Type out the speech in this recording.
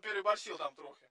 переборщил там трохи.